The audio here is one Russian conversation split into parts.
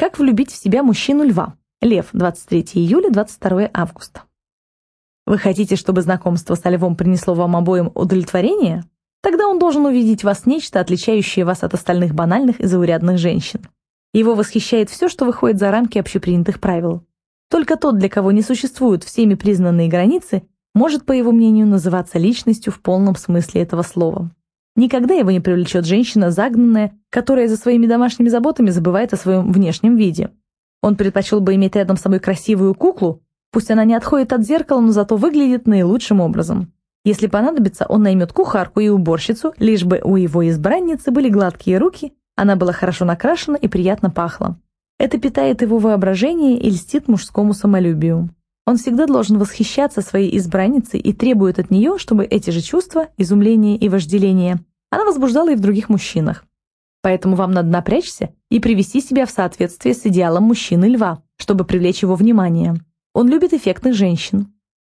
Как влюбить в себя мужчину-льва? Лев, 23 июля, 22 августа. Вы хотите, чтобы знакомство со львом принесло вам обоим удовлетворение? Тогда он должен увидеть в вас нечто, отличающее вас от остальных банальных и заурядных женщин. Его восхищает все, что выходит за рамки общепринятых правил. Только тот, для кого не существуют всеми признанные границы, может, по его мнению, называться личностью в полном смысле этого слова. Никогда его не привлечет женщина загнанная, которая за своими домашними заботами забывает о своем внешнем виде. Он предпочел бы иметь рядом с собой красивую куклу, пусть она не отходит от зеркала, но зато выглядит наилучшим образом. Если понадобится, он наймет кухарку и уборщицу, лишь бы у его избранницы были гладкие руки, она была хорошо накрашена и приятно пахла. Это питает его воображение и льстит мужскому самолюбию. Он всегда должен восхищаться своей избранницей и требует от нее, чтобы эти же чувства, изумление и вожделение, она возбуждала и в других мужчинах. Поэтому вам надо напрячься и привести себя в соответствие с идеалом мужчины-льва, чтобы привлечь его внимание. Он любит эффектных женщин.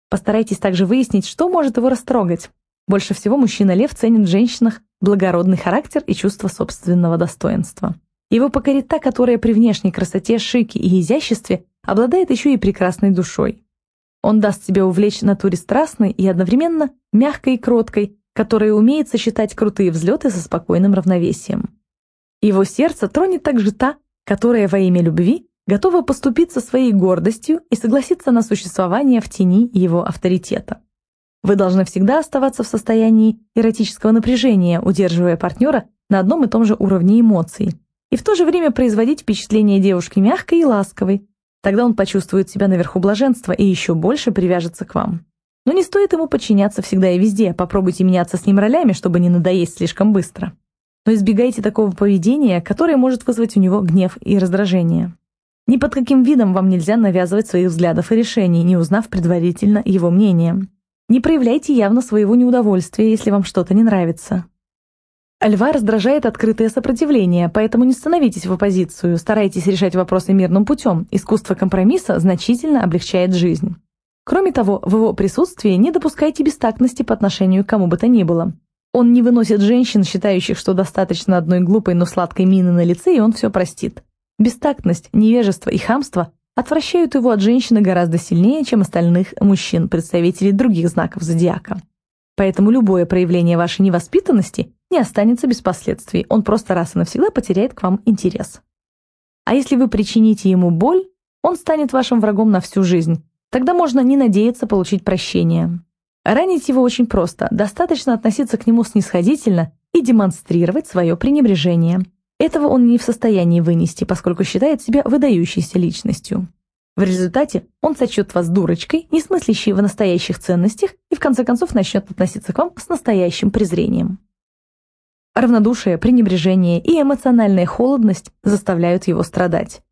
Постарайтесь также выяснить, что может его растрогать. Больше всего мужчина-лев ценит в женщинах благородный характер и чувство собственного достоинства. Его покорит та, которая при внешней красоте, шике и изяществе обладает еще и прекрасной душой. Он даст себя увлечь натуре страстной и одновременно мягкой и кроткой, которая умеет сочетать крутые взлеты со спокойным равновесием. Его сердце тронет также та, которая во имя любви готова поступиться своей гордостью и согласиться на существование в тени его авторитета. Вы должны всегда оставаться в состоянии эротического напряжения, удерживая партнера на одном и том же уровне эмоций, и в то же время производить впечатление девушки мягкой и ласковой. Тогда он почувствует себя наверху блаженства и еще больше привяжется к вам. Но не стоит ему подчиняться всегда и везде, попробуйте меняться с ним ролями, чтобы не надоесть слишком быстро но избегайте такого поведения, которое может вызвать у него гнев и раздражение. Ни под каким видом вам нельзя навязывать своих взглядов и решений, не узнав предварительно его мнение. Не проявляйте явно своего неудовольствия, если вам что-то не нравится. Льва раздражает открытое сопротивление, поэтому не становитесь в оппозицию, старайтесь решать вопросы мирным путем. Искусство компромисса значительно облегчает жизнь. Кроме того, в его присутствии не допускайте бестактности по отношению к кому бы то ни было. Он не выносит женщин, считающих, что достаточно одной глупой, но сладкой мины на лице, и он все простит. Бестактность, невежество и хамство отвращают его от женщины гораздо сильнее, чем остальных мужчин, представителей других знаков зодиака. Поэтому любое проявление вашей невоспитанности не останется без последствий, он просто раз и навсегда потеряет к вам интерес. А если вы причините ему боль, он станет вашим врагом на всю жизнь. Тогда можно не надеяться получить прощение. Ранить его очень просто, достаточно относиться к нему снисходительно и демонстрировать свое пренебрежение. Этого он не в состоянии вынести, поскольку считает себя выдающейся личностью. В результате он сочет вас дурочкой, не смыслящей в настоящих ценностях, и в конце концов начнет относиться к вам с настоящим презрением. Равнодушие, пренебрежение и эмоциональная холодность заставляют его страдать.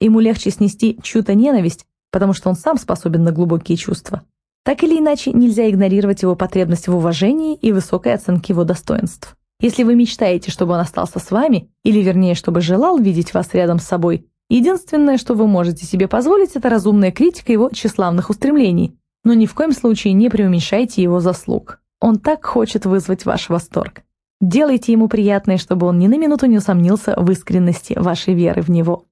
Ему легче снести чью-то ненависть, потому что он сам способен на глубокие чувства, так или иначе, нельзя игнорировать его потребность в уважении и высокой оценке его достоинств. Если вы мечтаете, чтобы он остался с вами, или вернее, чтобы желал видеть вас рядом с собой, единственное, что вы можете себе позволить, это разумная критика его тщеславных устремлений, но ни в коем случае не преуменьшайте его заслуг. Он так хочет вызвать ваш восторг. Делайте ему приятное, чтобы он ни на минуту не усомнился в искренности вашей веры в него.